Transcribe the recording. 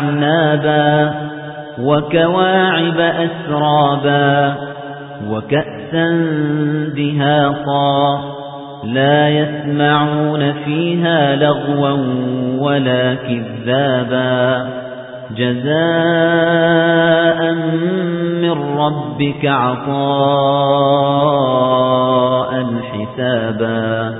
وأعنابا وكواعب أسرابا وكأسا دهاقا لا يسمعون فيها لغوا ولا كذابا جزاء من ربك عطاء حسابا